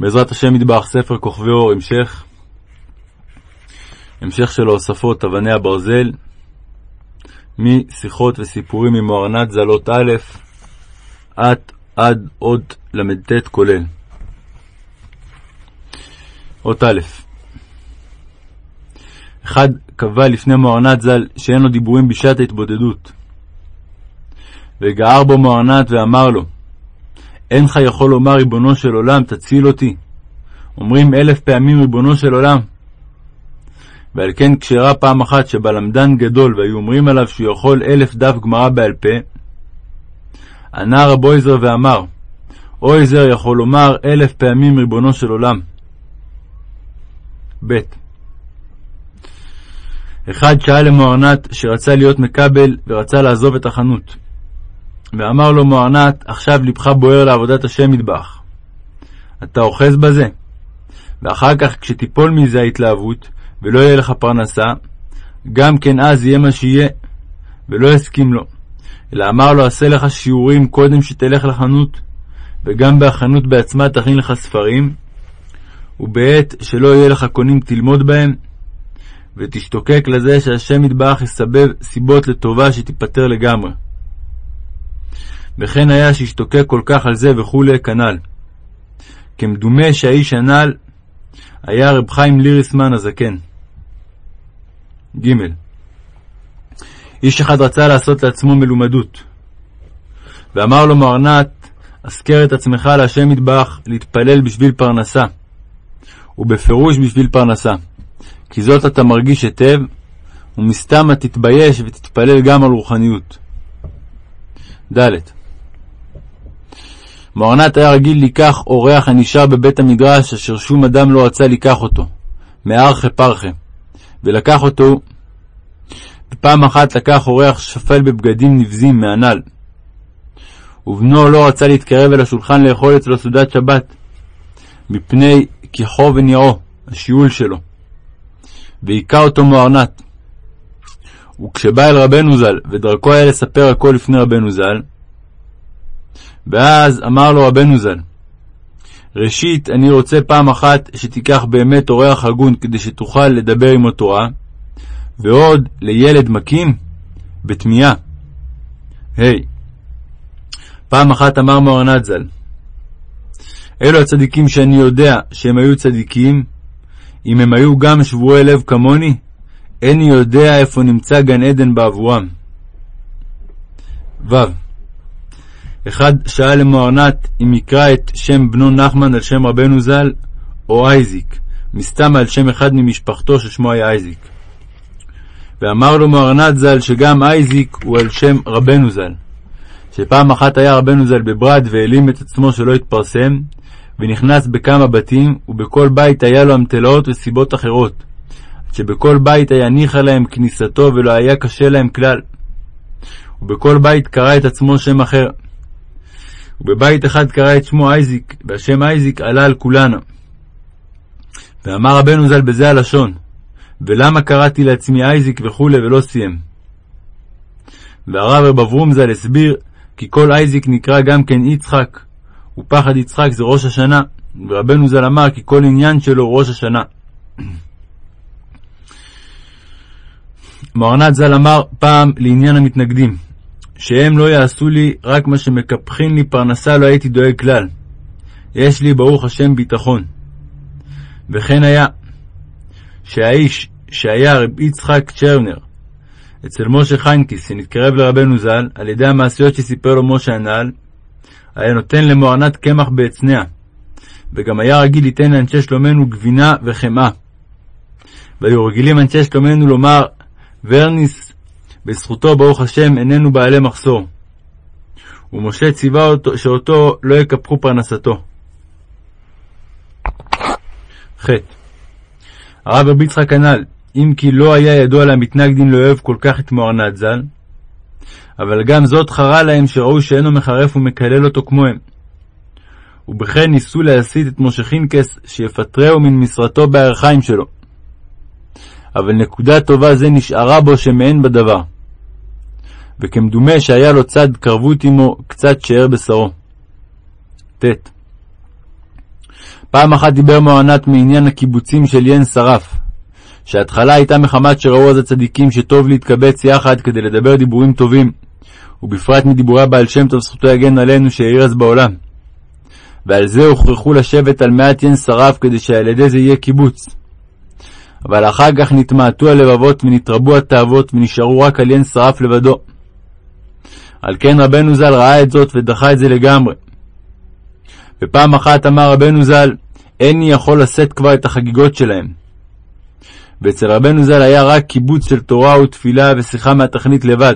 בעזרת השם מטבח ספר כוכבי אור, המשך, המשך של ההוספות אבני הברזל, משיחות וסיפורים ממוארנת זלות א', עד, עד עוד ל"ט כולל. אות א' אחד קבע לפני מוארנת ז"ל שאין לו דיבורים בשעת ההתבודדות. וגער בו מוארנת ואמר לו, אינך יכול לומר ריבונו של עולם, תציל אותי. אומרים אלף פעמים ריבונו של עולם. ועל כן כשראה פעם אחת שבלמדן גדול והיו אומרים עליו שהוא יכול אלף דף גמרא בעל פה, ענה רבו עזר ואמר, אוי זר יכול לומר אלף פעמים ריבונו של עולם. ב. אחד שאל למוארנת שרצה להיות מקבל ורצה לעזוב את החנות. ואמר לו מוארנת, עכשיו לבך בוער לעבודת השם מטבח. אתה אוחז בזה? ואחר כך, כשתיפול מזה ההתלהבות, ולא יהיה לך פרנסה, גם כן אז יהיה מה שיהיה, ולא יסכים לו. אלא אמר לו, עשה לך שיעורים קודם שתלך לחנות, וגם בחנות בעצמה תכין לך ספרים, ובעת שלא יהיה לך קונים תלמוד בהם, ותשתוקק לזה שהשם יתברך יסבב סיבות לטובה שתיפטר לגמרי. וכן היה שהשתוקק כל כך על זה וכולי כנ"ל. כמדומה שהאיש הנ"ל היה רב חיים ליריסמן הזקן. ג. איש אחד רצה לעשות לעצמו מלומדות, ואמר לו מוארנת, אזכר את עצמך להשם יתברך להתפלל בשביל פרנסה, ובפירוש בשביל פרנסה, כי זאת אתה מרגיש היטב, ומסתמה תתבייש ותתפלל גם על רוחניות. ד. מוארנת היה רגיל לקח אורח הנשאר בבית המדרש, אשר שום אדם לא רצה לקח אותו, מארכה פרחה, ולקח אותו, ופעם אחת לקח אורח שפל בבגדים נבזים מהנ"ל. ובנו לא רצה להתקרב אל השולחן לאכול אצלו סעודת שבת, מפני כיחו וניעו, השיעול שלו. והיכה אותו מוארנת. וכשבא אל רבנו ז"ל, ודרכו היה לספר הכל לפני רבנו ז"ל, ואז אמר לו רבנו ז"ל, ראשית, אני רוצה פעם אחת שתיקח באמת אורח הגון כדי שתוכל לדבר עם התורה, ועוד לילד מכים בתמיהה. ה. Hey, פעם אחת אמר מוארנת ז"ל, אלו הצדיקים שאני יודע שהם היו צדיקים, אם הם היו גם שבורי לב כמוני, איני יודע איפה נמצא גן עדן בעבורם. ו. אחד שאל למוארנת אם יקרא את שם בנו נחמן על שם רבנו ז"ל, או אייזיק, מסתם על שם אחד ממשפחתו ששמו היה אייזיק. ואמר לו מוארנת ז"ל שגם אייזיק הוא על שם רבנו ז"ל, שפעם אחת היה רבנו ז"ל בברד והעלים את עצמו שלא התפרסם, ונכנס בכמה בתים, ובכל בית היה לו אמתלות וסיבות אחרות, שבכל בית היה ניחא להם כניסתו ולא היה קשה להם כלל. ובכל בית קרא את עצמו שם אחר. ובבית אחד קרא את שמו אייזיק, והשם אייזיק עלה על כולנה. ואמר רבנו ז"ל בזה הלשון, ולמה קראתי לעצמי אייזיק וכולי ולא סיים. והרב רב אברום ז"ל הסביר כי כל אייזיק נקרא גם כן יצחק, ופחד יצחק זה ראש השנה, ורבנו ז"ל אמר כי כל עניין שלו ראש השנה. מוארנת ז"ל אמר פעם לעניין המתנגדים, שהם לא יעשו לי רק מה שמקפחין לי פרנסה לא הייתי דואג כלל. יש לי ברוך השם ביטחון. וכן היה, שהאיש שהיה רב יצחק צ'רנר אצל משה חיינקיס, שנתקרב לרבנו ז"ל, על ידי המעשיות שסיפר לו משה הנ"ל, היה נותן למוארנת קמח באצנע, וגם היה רגיל ליתן לאנשי שלומנו גבינה וחמאה. והיו רגילים אנשי שלומנו לומר, ורניס, בזכותו, ברוך השם, איננו בעלי מחסור. ומשה ציווה אותו, שאותו לא יקפחו פרנסתו. ח. הרב רבי יצחק הנ"ל, אם כי לא היה ידוע למתנגדים לאוהב כל כך את מוארנת ז"ל, אבל גם זאת חרה להם שראו שאינו מחרף ומקלל אותו כמוהם. ובכן ניסו להסית את משה חינקס שיפטרהו מן משרתו בערכיים שלו. אבל נקודה טובה זה נשארה בו שמעין בדבר. וכמדומה שהיה לו צד קרבות עמו קצת שאר בשרו. ט. פעם אחת דיבר מוענת מעניין הקיבוצים של ין שרף, שההתחלה הייתה מחמת שראו אז הצדיקים שטוב להתקבץ יחד כדי לדבר דיבורים טובים, ובפרט מדיבורי הבעל שם טוב זכותו יגן עלינו שהאיר אז בעולם. ועל זה הוכרחו לשבת על מעט ין שרף כדי שעל ידי זה יהיה קיבוץ. אבל אחר כך נתמעטו הלבבות ונתרבו התאוות ונשארו רק על ין שרף לבדו. על כן רבנו ז"ל ראה את זאת ודחה את זה לגמרי. ופעם אחת אמר רבנו ז"ל, איני יכול לשאת כבר את החגיגות שלהם. ואצל רבנו ז"ל היה רק קיבוץ של תורה ותפילה ושיחה מהתכלית לבד.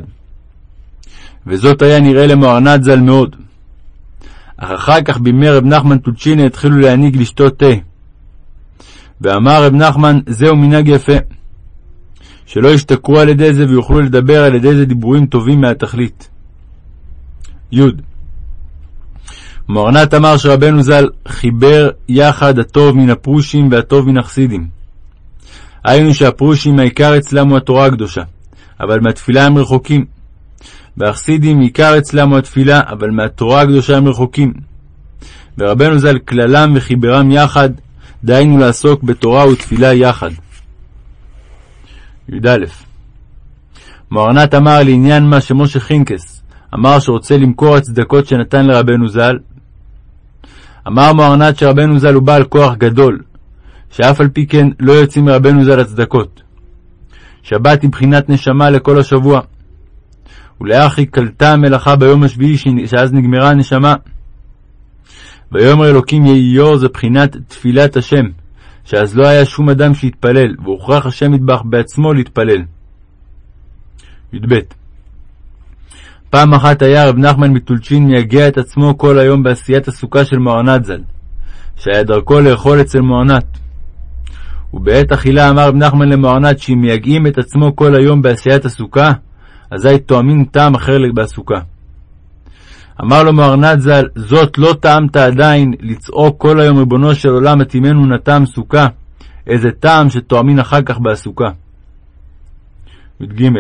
וזאת היה נראה למוהרנת ז"ל מאוד. אך אחר כך בימי רב נחמן טולצ'ינה התחילו להנהיג לשתות תה. ואמר רב נחמן, זהו מנהג יפה. שלא ישתכרו על ידי זה ויוכלו לדבר על ידי זה דיבורים טובים מהתכלית. י. מוהרנת אמר שרבנו ז"ל חיבר יחד הטוב מן הפרושים והטוב מן החסידים. היינו שהפרושים העיקר אצלם הוא התורה הקדושה, אבל מהתפילה הם רחוקים. והחסידים עיקר אצלם הוא התפילה, אבל מהתורה הקדושה הם רחוקים. ורבנו ז"ל כללם וחיברם יחד, דהיינו לעסוק בתורה ותפילה יחד. י"א מוהרנת אמר לעניין מה שמשה חינקס אמר שרוצה למכור הצדקות שנתן לרבנו ז"ל. אמר מוהרנת שרבנו ז"ל הוא בעל כוח גדול, שאף על פי כן לא יוצאים מרבנו ז"ל הצדקות. שבת היא בחינת נשמה לכל השבוע. ולאחי קלטה המלאכה ביום השביעי שאז נגמרה הנשמה. ויאמר אלוקים יהי יור זה בחינת תפילת השם, שאז לא היה שום אדם שיתפלל, והוכרח השם מטבח בעצמו להתפלל. י"ב פעם אחת היה רב נחמן מטולצ'ין מייגע את עצמו כל היום בעשיית הסוכה של מוהרנת ז"ל, שהיה דרכו לאכול אצל מוהרנת. ובעת אכילה אמר רב נחמן למוהרנת שאם מייגעים את עצמו כל היום בעשיית הסוכה, אזי תואמין טעם אחר בסוכה. אמר לו מוהרנת ז"ל, זאת לא טעמת עדיין לצעוק כל היום ריבונו של עולם מתאימנו נתם סוכה, איזה טעם שתואמין אחר כך בסוכה. י"ג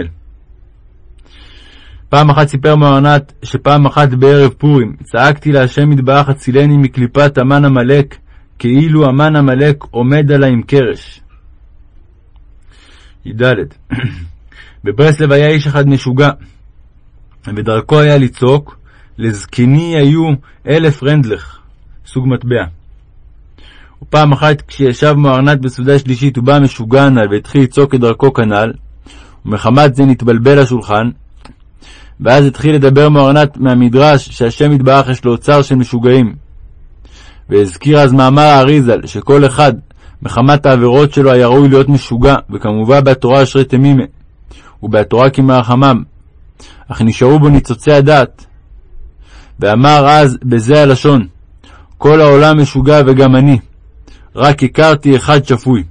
פעם אחת סיפר מוהרנת שפעם אחת בערב פורים צעקתי להשם יתברך הצילני מקליפת המן עמלק כאילו המן עמלק עומד עלי עם קרש. י"ד בברסלב היה איש אחד משוגע, ודרכו היה לצעוק, לזקני היו אלף רנדלך, סוג מטבע. ופעם אחת כשישב מוארנת בסעודה שלישית ובא משוגע הנ"ל והתחיל לצעוק את דרכו כנ"ל, ומחמת זה נתבלבל השולחן, ואז התחיל לדבר מוארנת מהמדרש שהשם יתברך יש לו אוצר של משוגעים. והזכיר אז מאמר האריזל שכל אחד מחמת העבירות שלו היה ראוי להיות משוגע, וכמובן בתורה אשרי תמימה. ובהתורה כמרחמם, אך נשארו בו ניצוצי הדעת. ואמר אז בזה הלשון, כל העולם משוגע וגם אני, רק הכרתי אחד שפוי.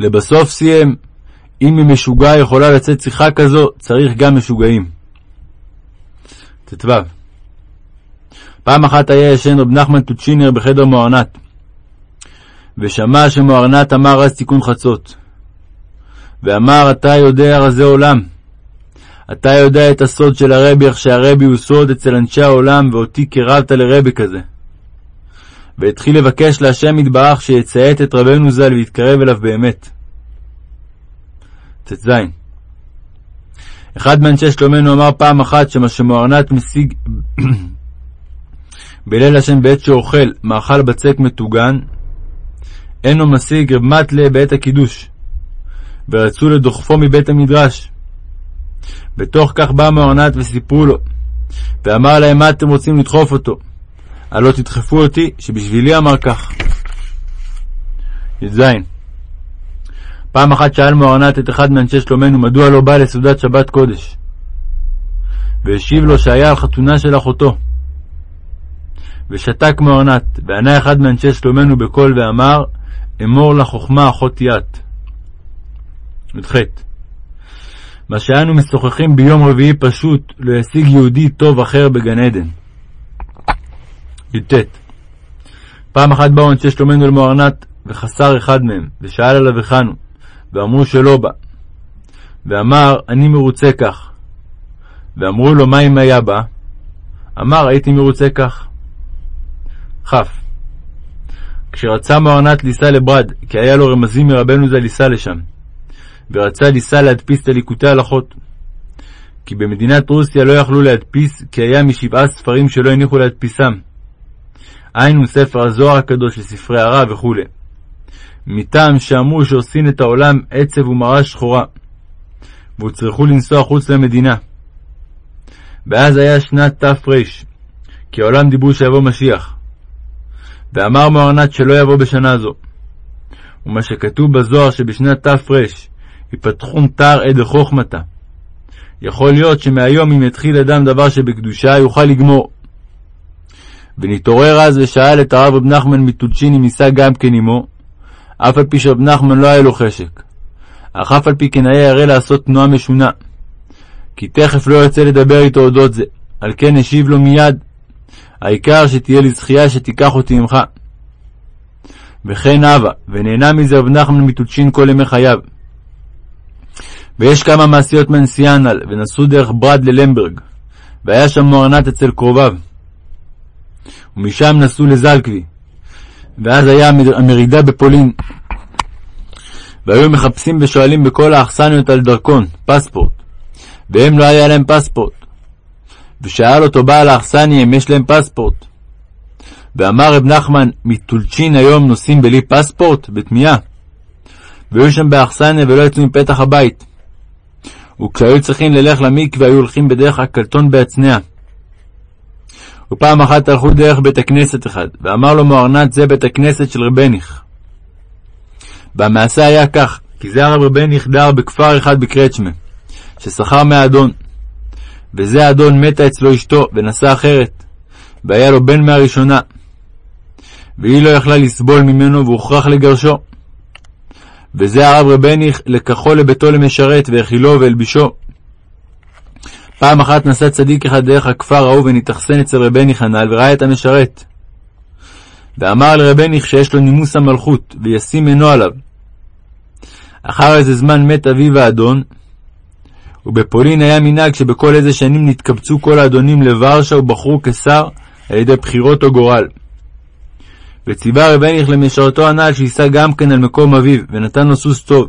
לבסוף סיים, אם ממשוגע יכולה לצאת שיחה כזו, צריך גם משוגעים. ט"ו פעם אחת היה ישן רב נחמן טוצ'ינר בחדר מוארנת, ושמע שמוארנת אמר אז תיקון חצות. ואמר אתה יודע רזי עולם. אתה יודע את הסוד של הרבי, איך שהרבי הוא סוד אצל אנשי העולם, ואותי קירבת לרבי כזה. והתחיל לבקש להשם יתברך שיציית את רבנו ז"ל ויתקרב אליו באמת. ט"ז אחד מאנשי שלומנו אמר פעם אחת שמה שמוארנת משיג בליל השם בעת שאוכל מאכל בצק מטוגן, אינו משיג רב מטלה בעת הקידוש. ורצו לדוחפו מבית המדרש. בתוך כך בא מעונת וסיפרו לו, ואמר להם מה אתם רוצים לדחוף אותו? הלא תדחפו אותי, שבשבילי אמר כך. י"ז פעם אחת שאל מוארנת את אחד מאנשי שלומנו מדוע לא בא לסעודת שבת קודש. והשיב לו שהיה על חתונה של אחותו. ושתק מוארנת, וענה אחד מאנשי שלומנו בקול ואמר, אמור לחכמה אחותי את. י"ח מה שאנו משוחחים ביום רביעי פשוט, לא ישיג יהודי טוב אחר בגן עדן. י"ט פעם אחת באו אנשי שלומנו אל מוארנת, וחסר אחד מהם, ושאל עליו היכן ואמרו שלא בא. ואמר, אני מרוצה כך. ואמרו לו, מה אם היה בא? אמר, הייתי מרוצה כך. כ. כשרצה מוהרנת ליסה לברד, כי היה לו רמזים מרבנו ז"ל ליסה לשם, ורצה ליסה להדפיס את הליקוטי הלכות. כי במדינת רוסיה לא יכלו להדפיס, כי היה משבעה ספרים שלא הניחו להדפיסם. היינו ספר הזוהר הקדוש וספרי הרע וכו'. מטעם שאמרו שעושים את העולם עצב ומרה שחורה, והוצרכו לנסוע חוץ למדינה. ואז היה שנת תר, כי העולם דיברו שיבוא משיח. ואמר מוארנת שלא יבוא בשנה זו. ומה שכתוב בזוהר שבשנת תר יפתחון תר עד חוכמתה. יכול להיות שמהיום אם יתחיל אדם דבר שבקדושה יוכל לגמור. ונתעורר אז ושאל את הרב רב נחמן מטולצ'ין אם יישא גם כן עמו, אף על פי שרב נחמן לא היה לו חשק. אך אף על פי כן היה ירא לעשות תנועה משונה. כי תכף לא יוצא לדבר איתו אודות זה, על כן השיב לו מיד, העיקר שתהיה לי זכייה שתיקח אותי עמך. וכן הווה, ונהנה מזה רב נחמן מטולצ'ין כל ימי חייו. ויש כמה מעשיות הנ"ל, ונסעו דרך ברד ללמברג, והיה שם מוארנת אצל קרוביו. ומשם נסעו לזלקבי, ואז היה המרידה בפולין. והיו מחפשים ושואלים בכל האכסניות על דרכון, פספורט, והם לא היה להם פספורט. ושאל אותו בעל האכסניה אם יש להם פספורט. ואמר רב נחמן, מטולצ'ין היום נוסעים בלי פספורט? בתמיהה. והיו שם באכסניה ולא יצאו מפתח הבית. וכשהיו צריכים ללך למקווה היו הולכים בדרך עקלתון בהצנע. ופעם אחת הלכו דרך בית הכנסת אחד, ואמר לו מוארנת זה בית הכנסת של רבניך. והמעשה היה כך, כי זה הרב רבניך דר בכפר אחד בקרצ'מה, ששכר מהאדון. וזה האדון מתה אצלו אשתו, ונשא אחרת, והיה לו בן מהראשונה. והיא לא יכלה לסבול ממנו, והוכרח לגרשו. וזה הרב רבניך לקחו לביתו למשרת, והאכילו והלבישו. פעם אחת נסע צדיק אחד דרך הכפר ההוא ונתאכסן אצל רבניך הנ"ל, וראה את המשרת. ואמר לרבניך שיש לו נימוס המלכות, וישים עינו עליו. אחר איזה זמן מת אביו האדון, ובפולין היה מנהג שבכל איזה שנים נתקבצו כל האדונים לוורשה ובחרו כשר על ידי בחירות או גורל. וציווה רבניך למשרתו הנ"ל שיישא גם כן על מקום אביו, ונתן לו סוס טוב,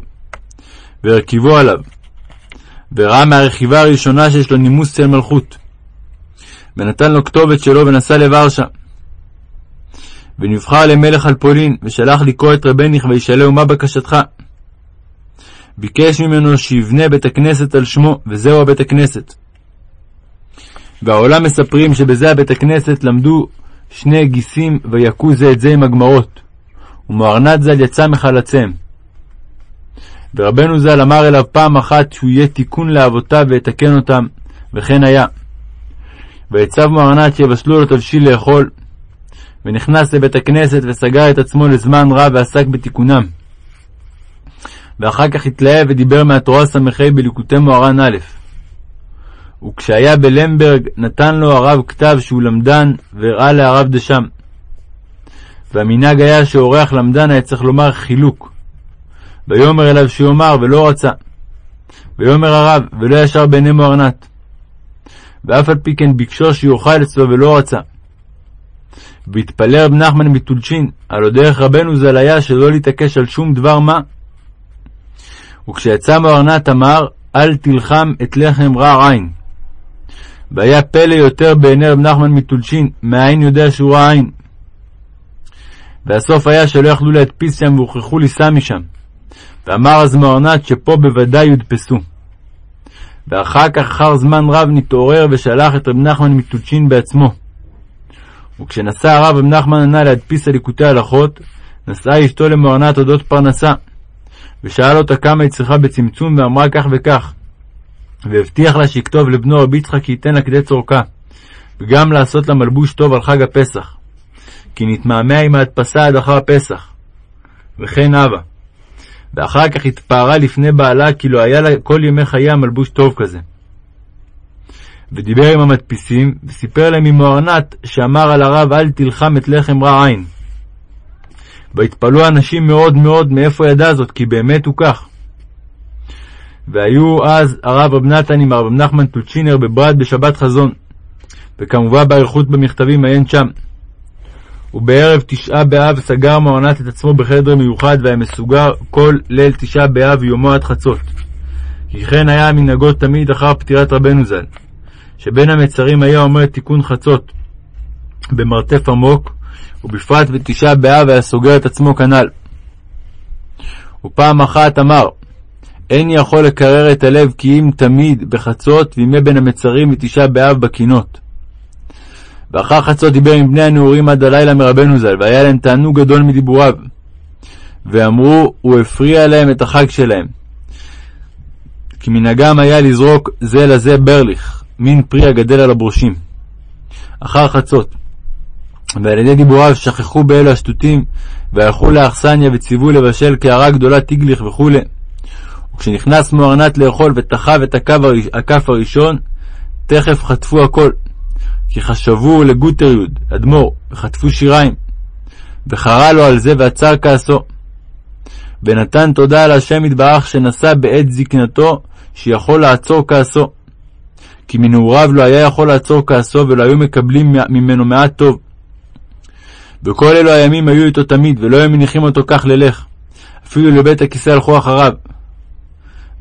והרכיבו עליו. וראה מהרכיבה הראשונה שיש לו נימוס צל מלכות. ונתן לו כתובת שלו ונסע לוורשה. ונבחר למלך על פולין, ושלח לקרוא את רבניך וישאלהו מה בקשתך. ביקש ממנו שיבנה בית הכנסת על שמו, וזהו הבית הכנסת. והעולם מספרים שבזה הבית הכנסת למדו שני גיסים ויכו זה את זה עם הגמרות, ומוארנת ז"ל יצא מחלציהם. ורבנו ז"ל אמר אליו פעם אחת שהוא יהיה תיקון לאבותיו ויתקן אותם, וכן היה. ויצב מוארנת שיבשלו לו תבשיל לאכול, ונכנס לבית הכנסת וסגר את עצמו לזמן רב ועסק בתיקונם. ואחר כך התלהב ודיבר מהתורה ס"ה בליקוטי מוהר"ן א'. וכשהיה בלמברג נתן לו הרב כתב שהוא למדן והראה להרב דשם. והמנהג היה שאורח למדן היה צריך לומר חילוק. ויאמר אליו שיאמר ולא רצה. ויאמר הרב ולא ישר בעיני מוארנת. ואף על פי כן ביקשו שיאכל אצלו ולא רצה. והתפלא רב נחמן מטולצ'ין, הלא דרך רבנו ז"ל היה שלא להתעקש על שום דבר מה. וכשיצא מוארנת אמר, אל תלחם את לחם רע עין. והיה פלא יותר בעיני רב נחמן מטולצ'ין, מהעין יודע שהוא רע עין. והסוף היה שלא יכלו להדפיס שם והוכרחו לישא משם. ואמר אז מוארנת שפה בוודאי יודפסו. ואחר כך, אחר זמן רב, נתעורר ושלח את רב נחמן מטולצ'ין בעצמו. וכשנסע הרב רב נחמן הנ"ל להדפיס על ליקוטי הלכות, נסעה אשתו למוארנת אודות פרנסה. ושאל אותה כמה היא צריכה בצמצום, ואמרה כך וכך. והבטיח לה שיכתוב לבנו רבי יצחק כי ייתן לה כדי צורכה, וגם לעשות לה מלבוש טוב על חג הפסח, כי נתמהמה עם ההדפסה עד אחר הפסח. וכן הווה. ואחר כך התפארה לפני בעלה כי לא היה לה כל ימי חייה מלבוש טוב כזה. ודיבר עם המדפיסים, וסיפר להם ממוארנת שאמר על הרב אל תלחם את לחם רע עין. ויתפלאו אנשים מאוד מאוד מאיפה ידע זאת, כי באמת הוא כך. והיו אז הרב רב נתן עם הרב נחמן טוצ'ינר בברד בשבת חזון, וכמובן באריכות במכתבים עיין שם. ובערב תשעה באב סגר מוארנת את עצמו בחדר מיוחד, והיה מסוגר כל ליל תשעה באב ויומו עד חצות. כי כן היה מנהגו תמיד אחר פטירת רבנו ז"ל, שבין המצרים היה אומר תיקון חצות במרתף עמוק, ובפרט בתשעה באב היה סוגר את עצמו כנ"ל. ופעם אחת אמר, אין יכול לקרר את הלב כי אם תמיד בחצות וימי בין המצרים ותשעה באב בקינות. ואחר חצות דיבר עם בני הנעורים עד הלילה מרבנו ז"ל, והיה להם תענוג גדול מדיבוריו. ואמרו, הוא הפריע להם את החג שלהם. כי מנהגם היה לזרוק זה לזה ברליך, מין פרי הגדל על הברושים. אחר חצות. ועל ידי דיבוריו שכחו באלו השטותים, והלכו לאכסניה וציוו לבשל קערה גדולה תיגליך וכו'. וכשנכנס מוארנת לאכול ותחב את הכף הראשון, תכף חטפו הכל. כי חשבו לגוטר יוד, אדמו"ר, וחטפו שיריים. וחרה לו על זה ועצר כעסו. ונתן תודה על השם יתברך שנשא בעת זקנתו, שיכול לעצור כעסו. כי מנעוריו לא היה יכול לעצור כעסו, ולא היו מקבלים ממנו מעט טוב. וכל אלו הימים היו איתו תמיד, ולא היו מניחים אותו כך ללך. אפילו לבית הכיסא הלכו אחריו.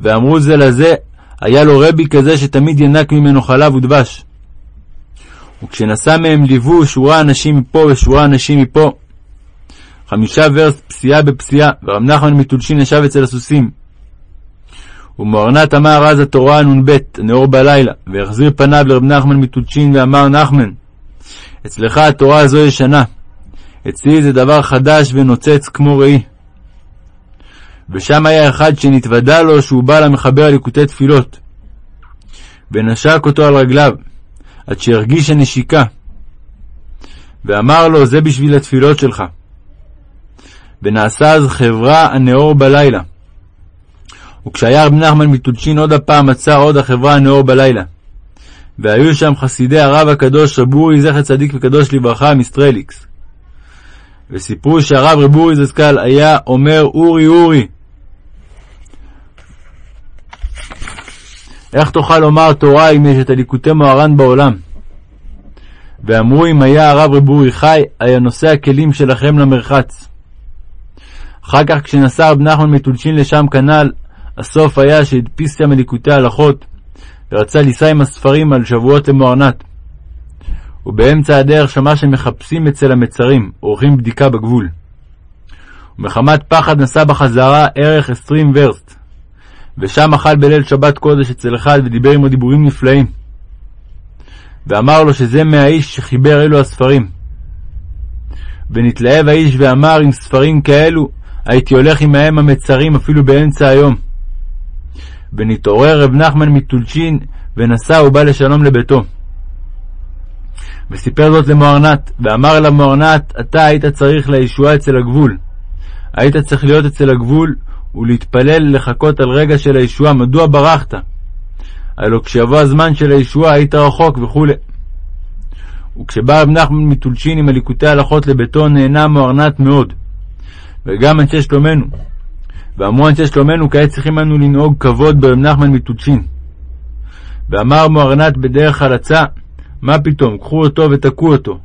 ואמרו זה לזה, היה לו רבי כזה שתמיד ינק ממנו חלב ודבש. וכשנשא מהם ליוו שורה אנשים מפה ושורה אנשים מפה. חמישה ורס פסיעה בפסיעה, ורב נחמן מטולשין ישב אצל הסוסים. ומוארנת אמר אז התורה נ"ב, נאור בלילה, והחזיר פניו לרב נחמן מטולשין ואמר נחמן, אצלך התורה הזו ישנה, אצלי זה דבר חדש ונוצץ כמו ראי. ושם היה אחד שנתוודה לו שהוא בא למחבר ליקוטי תפילות. ונשק אותו על רגליו, עד שהרגיש הנשיקה. ואמר לו, זה בשביל התפילות שלך. ונעשה אז חברה הנאור בלילה. וכשהיה רב נחמן מטולשין עוד הפעם מצא עוד החברה הנאור בלילה. והיו שם חסידי הרב הקדוש רב אורי זכר צדיק וקדוש לברכה מיסטרליקס. וסיפרו שהרב רב אורי זסקל היה אומר אורי אורי. איך תוכל לומר תורה אם יש את הליקוטי מוהר"ן בעולם? ואמרו אם היה הרב רב אורי חי, היה נושא הכלים שלכם למרחץ. אחר כך כשנסע רב נחמן מטולשין לשם כנ"ל, הסוף היה שהדפיס שם ליקוטי הלכות, ורצה לישא עם הספרים על שבועות למוארנת. ובאמצע הדרך שמע שמחפשים אצל המצרים, עורכים בדיקה בגבול. ומחמת פחד נסע בחזרה ערך עשרים ורסט, ושם אכל בליל שבת קודש אצל אחד ודיבר עמו דיבורים נפלאים. ואמר לו שזה מהאיש שחיבר אלו הספרים. ונתלהב האיש ואמר עם ספרים כאלו הייתי הולך עמהם המצרים אפילו באמצע היום. ונתעורר רב נחמן מטולשין ונסע ובא לשלום לביתו. וסיפר זאת למוארנת, ואמר למוארנת, אתה היית צריך לישועה אצל הגבול. היית צריך להיות אצל הגבול ולהתפלל לחכות על רגע של הישועה, מדוע ברחת? הלא כשיבוא הזמן של הישועה היית רחוק וכו'. וכשבא רב נחמן מטולשין עם הליקוטי הלכות לביתו נהנה מוארנת מאוד. וגם אנשי שלומנו. ואמרו אנשי שלומנו כעת צריכים אנו לנהוג כבוד ברב נחמן מטולשין. ואמר מוארנת בדרך הלצה, מה פתאום, קחו אותו ותכו אותו.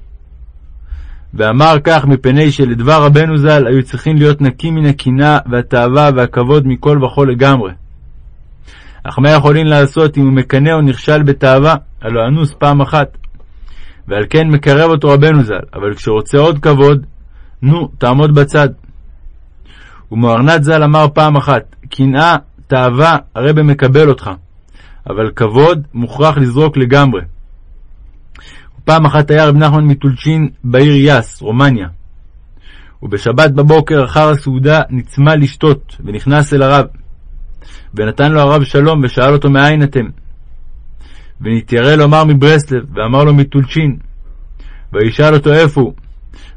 ואמר כך מפני שלדבר רבנו ז"ל היו צריכים להיות נקיים מן הקנאה והתאווה והכבוד מכל וכל לגמרי. אך מה יכולים לעשות אם הוא מקנא או נכשל בתאווה? הלא אנוס פעם אחת. ועל כן מקרב אותו רבנו ז"ל, אבל כשרוצה עוד כבוד, נו, תעמוד בצד. ומוארנת ז"ל אמר פעם אחת, קנאה, תאווה, הרבי מקבל אותך, אבל כבוד מוכרח לזרוק לגמרי. פעם אחת היה רב נחמן מטולצ'ין בעיר יאס, רומניה. ובשבת בבוקר אחר הסעודה נצמא לשתות, ונכנס אל הרב. ונתן לו הרב שלום, ושאל אותו מאין אתם. ונתיירא לומר מברסלב, ואמר לו מטולצ'ין. וישאל אותו איפה הוא.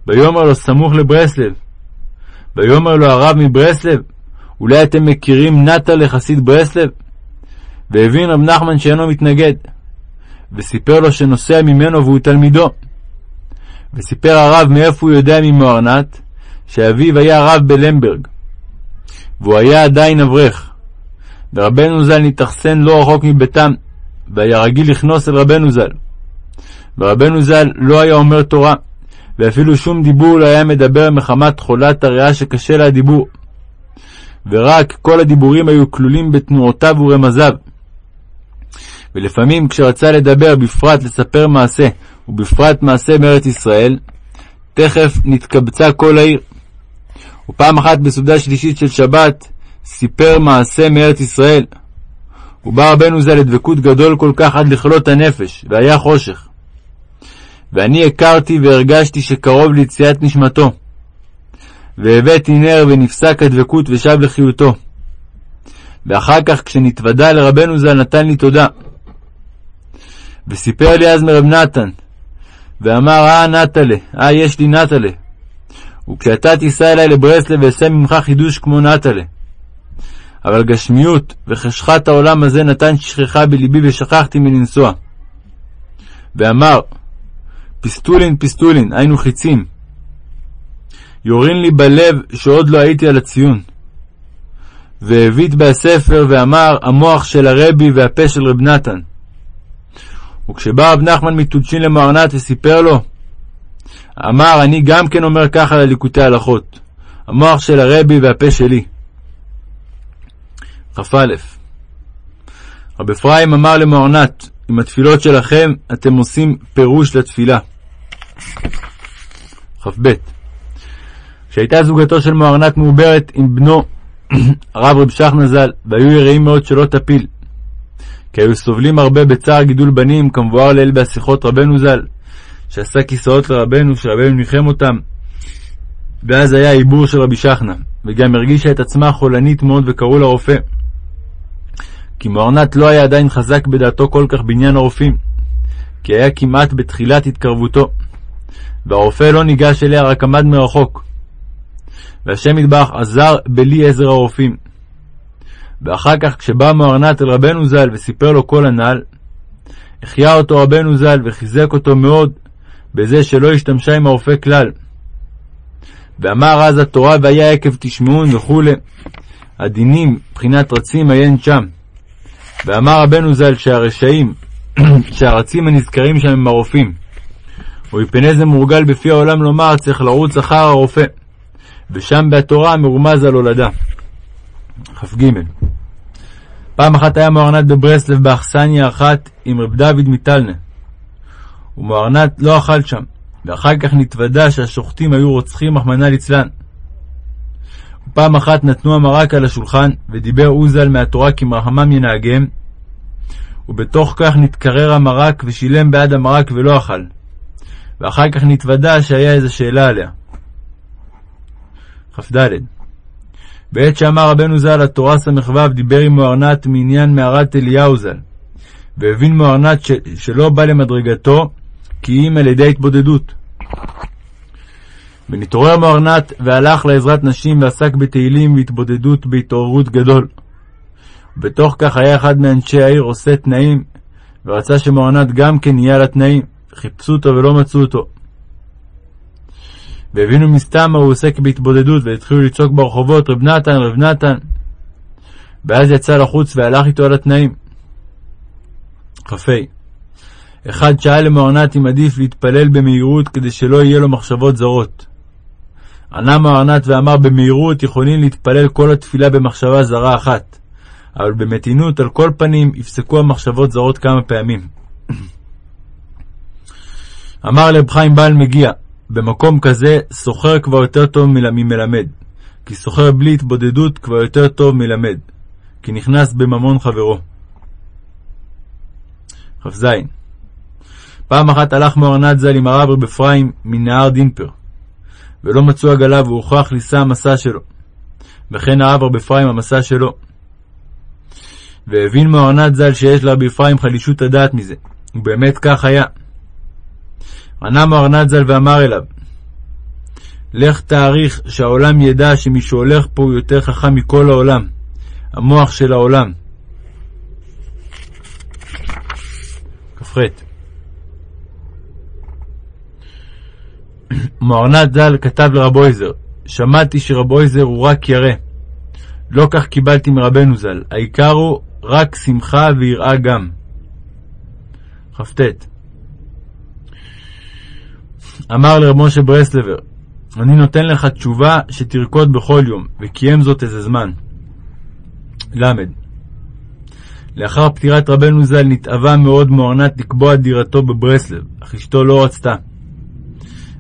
ויאמר לו סמוך לברסלב. ויאמר לו הרב מברסלב, אולי אתם מכירים נטה לחסיד ברסלב? והבין רב נחמן שאינו מתנגד. וסיפר לו שנוסע ממנו והוא תלמידו. וסיפר הרב מאיפה הוא יודע ממוארנת, שאביו היה רב בלמברג, והוא היה עדיין אברך. ורבנו ז"ל נתאכסן לא רחוק מביתם, והיה רגיל לכנוס אל רבנו ז"ל. ורבנו ז"ל לא היה אומר תורה, ואפילו שום דיבור לא היה מדבר מחמת חולת הריאה שקשה לה הדיבור. ורק כל הדיבורים היו כלולים בתנועותיו ורמזיו. ולפעמים כשרצה לדבר, בפרט לספר מעשה, ובפרט מעשה מארץ ישראל, תכף נתקבצה כל העיר. ופעם אחת בסעודה שלישית של שבת, סיפר מעשה מארץ ישראל. ובא רבנו זה לדבקות גדול כל כך עד לכלות הנפש, והיה חושך. ואני הכרתי והרגשתי שקרוב ליציאת נשמתו. והבאתי נר ונפסק הדבקות ושב לחיותו. ואחר כך כשנתוודע לרבנו ז"ל נתן לי תודה. וסיפר לי אז מרב נתן, ואמר, אה נטלה, אה יש לי נטלה. וכשאתה תיסע אלי לברסלב ואעשה ממך חידוש כמו נטלה. אבל גשמיות וחשכת העולם הזה נתן שכחה בלבי ושכחתי מלנסוע. ואמר, פיסטולין פיסטולין, היינו חיצים. יורין לי בלב שעוד לא הייתי על הציון. והביט בספר ואמר, המוח של הרבי והפה של רב נתן. וכשבא רב נחמן מתודשין למוארנת וסיפר לו, אמר, אני גם כן אומר ככה לליקוטי הלכות, המוח של הרבי והפה שלי. כ"א רב אפרים אמר למוארנת, עם התפילות שלכם אתם עושים פירוש לתפילה. כ"ב כשהייתה זוגתו של מוארנת מעוברת עם בנו, הרב רב שחנה ז"ל, והיו יראים מאוד שלא תפיל. כי היו סובלים הרבה בצער גידול בנים, כמבואר לעיל בהשיחות רבנו ז"ל, שעשה כיסאות לרבנו, שרבנו ניחם אותם. ואז היה עיבור של רבי שחנה, וגם הרגישה את עצמה חולנית מאוד וקראו לה רופא. כי מוארנת לא היה עדיין חזק בדעתו כל כך בעניין הרופאים, כי היה כמעט בתחילת התקרבותו, והרופא לא ניגש אליה, רק עמד מרחוק. והשם ידבח עזר בלי עזר הרופאים. ואחר כך כשבא מוארנת אל רבנו ז"ל וסיפר לו כל הנ"ל, החיה אותו רבנו ז"ל וחיזק אותו מאוד בזה שלא השתמשה עם הרופא כלל. ואמר אז התורה והיה עקב תשמעון וכו', הדינים, בחינת רצים עיין שם. ואמר רבנו ז"ל שהרשעים, שהרצים הנזכרים שם הם הרופאים. ומפני זה מורגל בפי העולם לומר צריך לרוץ אחר הרופא. ושם בתורה מרומז על הולדה. כ"ג פעם אחת היה מוארנת בברסלב באכסניה אחת עם רב דוד מטלנה. ומוארנת לא אכל שם, ואחר כך נתוודע שהשוחטים היו רוצחים, רחמנא ליצלן. ופעם אחת נתנו המרק על השולחן, ודיבר עוזל מהתורה כי מרחמם ינהגם, ובתוך כך נתקרר המרק ושילם בעד המרק ולא אכל. ואחר כך נתוודע שהיה איזו שאלה עליה. כ"ד בעת שאמר רבנו ז"ל התורה ס"ו דיבר עם מוארנת מעניין מערת אליהו ז"ל, והבין מוארנת ש... שלא בא למדרגתו כי אם על ידי התבודדות. ונתעורר מוארנת והלך לעזרת נשים ועסק בתהילים והתבודדות בהתעוררות גדול. בתוך כך היה אחד מאנשי העיר עושה תנאים, ורצה שמוארנת גם כן יהיה על התנאים, חיפשו אותו ולא מצאו אותו. והבינו מסתם מה הוא עוסק בהתבודדות, והתחילו לצעוק ברחובות, רב נתן, רב נתן. ואז יצא לחוץ והלך איתו על התנאים. כ"ה אחד שאל למוארנת אם עדיף להתפלל במהירות כדי שלא יהיה לו מחשבות זרות. ענה מוארנת ואמר במהירות יכולים להתפלל כל התפילה במחשבה זרה אחת, אבל במתינות על כל פנים יפסקו המחשבות זרות כמה פעמים. אמר לב חיים בעל מגיע, במקום כזה סוחר כבר יותר טוב ממלמד, כי סוחר בלי התבודדות כבר יותר טוב מלמד, כי נכנס בממון חברו. כ"ז פעם אחת הלך מוארנת ז"ל עם הרב רב אפרים מנהר דינפר, ולא מצאו עגלה והוכרח לישא המסע שלו, וכן הרב רב אפרים המסע שלו. והבין מוארנת ז"ל שיש לרבי אפרים חלישות הדעת מזה, ובאמת כך היה. ענה מוארנת ז"ל ואמר אליו, לך תעריך שהעולם ידע שמי שהולך פה הוא יותר חכם מכל העולם, המוח של העולם. כ"ח מוארנת ז"ל כתב לרבויזר, שמעתי שרבויזר הוא רק ירא. לא כך קיבלתי מרבנו ז"ל, העיקר הוא רק שמחה ויראה גם. כ"ט אמר לרב משה ברסלבר, אני נותן לך תשובה שתרקוד בכל יום, וקיים זאת איזה זמן. ל. לאחר פטירת רבנו ז"ל נתאווה מאוד מוארנת לקבוע דירתו בברסלב, אך אשתו לא רצתה,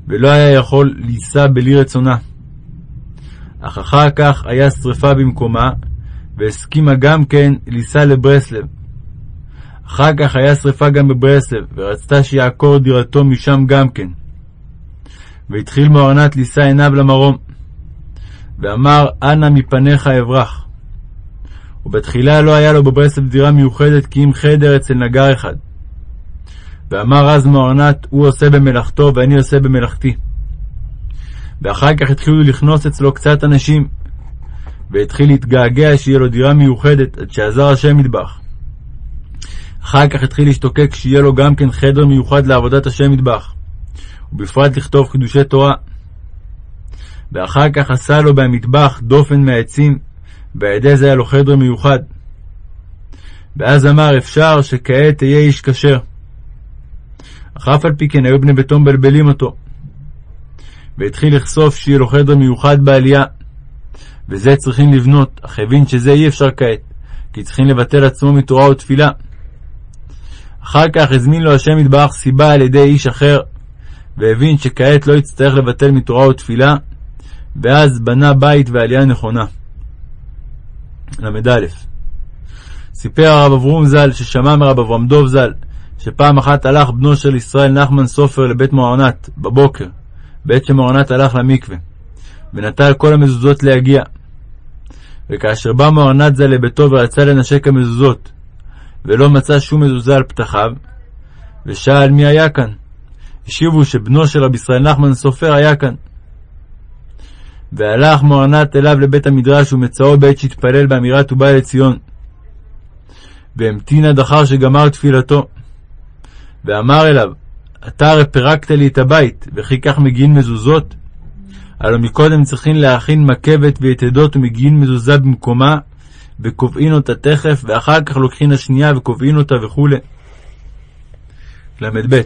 ולא היה יכול לישא בלי רצונה. אך אחר כך היה שרפה במקומה, והסכימה גם כן לישא לברסלב. אחר כך היה שרפה גם בברסלב, ורצתה שיעקור דירתו משם גם כן. והתחיל מוארנת לישא עיניו למרום, ואמר, אנא מפניך אברח. ובתחילה לא היה לו בברסלב דירה מיוחדת כי אם חדר אצל נגר אחד. ואמר אז מוארנת, הוא עושה במלאכתו ואני עושה במלאכתי. ואחר כך התחילו לכנוס אצלו קצת אנשים, והתחיל להתגעגע שיהיה לו דירה מיוחדת עד שעזר השם מטבח. אחר כך התחיל להשתוקק שיהיה לו גם כן חדר מיוחד לעבודת השם מטבח, ובפרט לכתוב חידושי תורה. ואחר כך עשה לו במטבח דופן מהעצים, ועל ידי זה היה לו חדר מיוחד. ואז אמר אפשר שכעת תהיה איש כשר. אך אף על פי כן היו בני ביתו מבלבלים אותו. והתחיל לחשוף שיהיה לו חדר מיוחד בעלייה. וזה צריכים לבנות, אך הבין שזה אי אפשר כעת, כי צריכים לבטל עצמו מתורה ותפילה. אחר כך הזמין לו השם יתברך סיבה על ידי איש אחר, והבין שכעת לא יצטרך לבטל מתורה ותפילה, ואז בנה בית ועלייה נכונה. ל"א סיפר הרב אברום ז"ל ששמע מרב אברהם דוב ז"ל שפעם אחת הלך בנו של ישראל נחמן סופר לבית מוארנת בבוקר, בעת שמוארנת הלך למקווה, ונטל כל המזוזות להגיע. וכאשר בא מוארנת ז"ל לביתו ורצה לנשק המזוזות, ולא מצא שום מזוזה על פתחיו, ושאל מי היה כאן. השיבו שבנו של רבי ישראל נחמן סופר היה כאן. והלך מוארנת אליו לבית המדרש ומצאו בעת שהתפלל באמירת ובא לציון. והמתין עד אחר שגמר תפילתו. ואמר אליו, אתה הרי פירקת לי את הבית, וכי כך מגיעים מזוזות? הלא מקודם צריכים להכין מקבת ויתדות ומגיעים מזוזה במקומה, וקובעין אותה תכף, ואחר כך לוקחין השנייה וקובעין אותה וכו'. ל"ב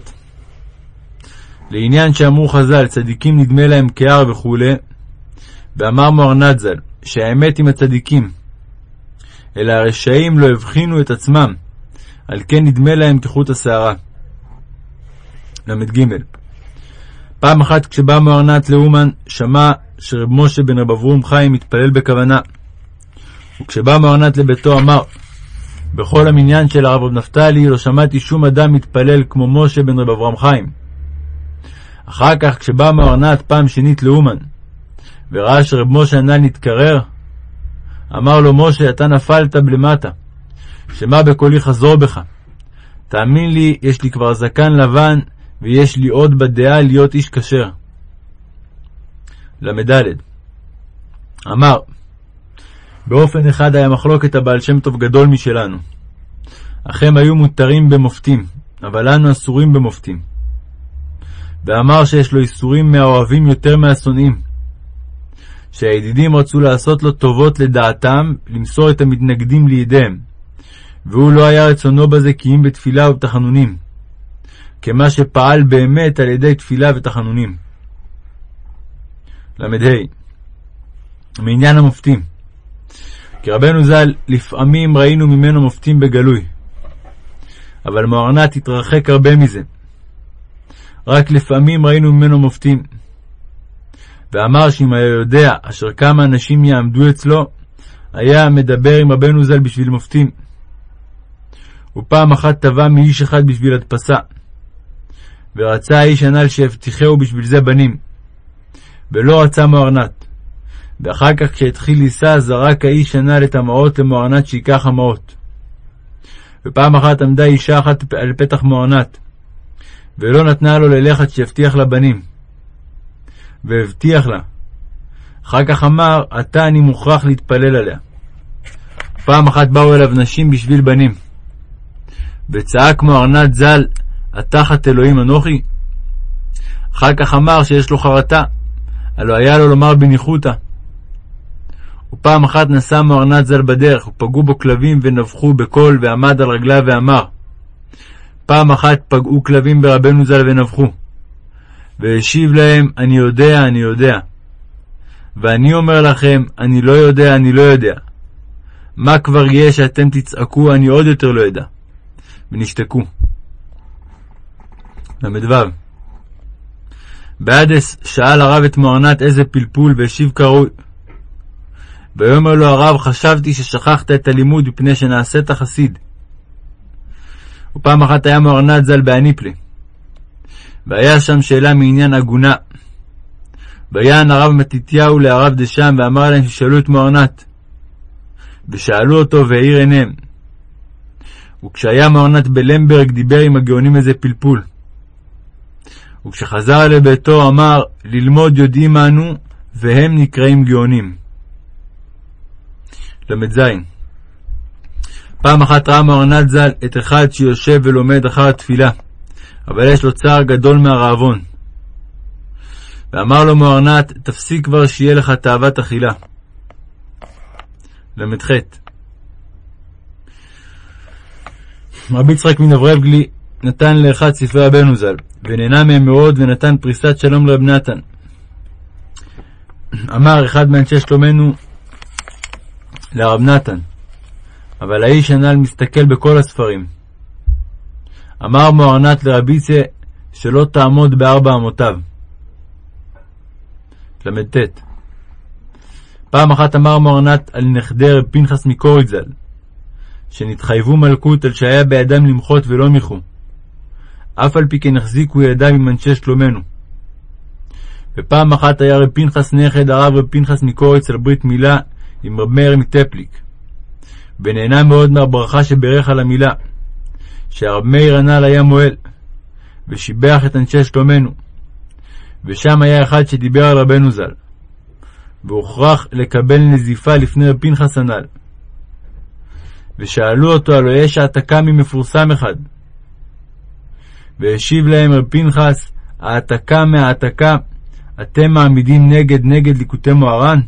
לעניין שאמרו חז"ל, צדיקים נדמה להם כהר וכו', ואמר מוארנת ז"ל, שהאמת עם הצדיקים, אלא הרשעים לא הבחינו את עצמם, על כן נדמה להם כחוט השערה. ל"ג פעם אחת כשבא מוארנת לאומן, שמע שרב משה בן רב אברום חיים מתפלל בכוונה. וכשבא מוארנת לביתו אמר, בכל המניין של הרב רב נפתלי לא שמעתי שום אדם מתפלל כמו משה בן רב אברהם חיים. אחר כך כשבא מוארנת פעם שנית לאומן, וראה שרב משה הנ"ל נתקרר, אמר לו משה, אתה נפלת למטה, שמע בקולי חזור בך. תאמין לי, יש לי כבר זקן לבן, ויש לי עוד בדעה להיות איש כשר. ל"ד אמר, באופן אחד היה מחלוקת הבעל שם טוב גדול משלנו. אך הם היו מותרים במופתים, אבל לנו אסורים במופתים. ואמר שיש לו איסורים מהאוהבים יותר מהשונאים. שהידידים רצו לעשות לו טובות לדעתם, למסור את המתנגדים לידיהם, והוא לא היה רצונו בזה כי אם בתפילה ובתחנונים, כמה שפעל באמת על ידי תפילה ותחנונים. ל"ה מעניין המופתים כי רבנו ז"ל, לפעמים ראינו ממנו מופתים בגלוי, אבל מוארנת התרחק הרבה מזה. רק לפעמים ראינו ממנו מופתים. ואמר שאם היה יודע אשר כמה אנשים יעמדו אצלו, היה מדבר עם רבנו ז"ל בשביל מופתים. ופעם אחת תבע מאיש אחד בשביל הדפסה. ורצה האיש הנ"ל שיבטיחהו בשביל זה בנים. ולא רצה מוארנת. ואחר כך כשהתחיל לישא, זרק האיש הנ"ל את המעות למוארנת שייקח המעות. ופעם אחת עמדה אישה אחת על פתח מוארנת, ולא נתנה לו ללכת שיבטיח לבנים. והבטיח לה. אחר כך אמר, עתה אני מוכרח להתפלל עליה. פעם אחת באו אליו נשים בשביל בנים. וצעק כמו ארנת ז"ל, התחת אלוהים אנוכי? אחר כך אמר שיש לו חרטה, הלא היה לו לומר בניחותא. ופעם אחת נסע מוארנת ז"ל בדרך, ופגעו בו כלבים ונבחו בקול, ועמד על רגליו ואמר. פעם אחת פגעו כלבים ברבנו ז"ל ונבחו. והשיב להם, אני יודע, אני יודע. ואני אומר לכם, אני לא יודע, אני לא יודע. מה כבר יהיה שאתם תצעקו, אני עוד יותר לא יודע. ונשתקו. ל"ו באדס שאל הרב את מוארנת איזה פלפול והשיב כראוי. ויאמר לו הרב, חשבתי ששכחת את הלימוד מפני שנעשית חסיד. ופעם אחת היה מוארנת ז"ל באניפלי. והיה שם שאלה מעניין עגונה. ויען הרב מתתיהו להרב דשם ואמר להם שישאלו את מוארנת. ושאלו אותו והאיר עיניהם. וכשהיה מוארנת בלמברג דיבר עם הגאונים איזה פלפול. וכשחזר לביתו אמר, ללמוד יודעים אנו, והם נקראים גאונים. ל"ז פעם אחת ראה מוארנת ז"ל את אחד שיושב ולומד אחר התפילה, אבל יש לו צער גדול מהרעבון. ואמר לו מוארנת, תפסיק כבר שיהיה לך תאוות אכילה. ל"ח רבי יצחק מן אברבגלי נתן לאחד ספרי רבנו ז"ל, ונהנה מהם מאוד, ונתן פריסת שלום לרב נתן. אמר אחד מאנשי שלומנו לרב נתן, אבל האיש הנ"ל מסתכל בכל הספרים. אמר מוארנת לרביציה שלא תעמוד בארבע אמותיו. ל"ט פעם אחת אמר מוארנת על נכדי רב פנחס מקוריץ ז"ל, שנתחייבו מלכות על שהיה בידם למחות ולא מיחו. אף על פי כן החזיקו ידם עם אנשי שלומנו. ופעם אחת היה רב פנחס נכד הרב רב פנחס מקוריץ על ברית מילה עם רב מאיר מטפליק, ונהנה מאוד מהברכה שברך על המילה, שהרב מאיר הנ"ל היה מועל, ושיבח את אנשי שלומנו. ושם היה אחד שדיבר על רבנו ז"ל, והוכרח לקבל נזיפה לפני רב פנחס הנ"ל. ושאלו אותו, הלא יש העתקה ממפורסם אחד. והשיב להם רב פנחס, העתקה מהעתקה, אתם מעמידים נגד נגד ליקוטי מוהר"ן?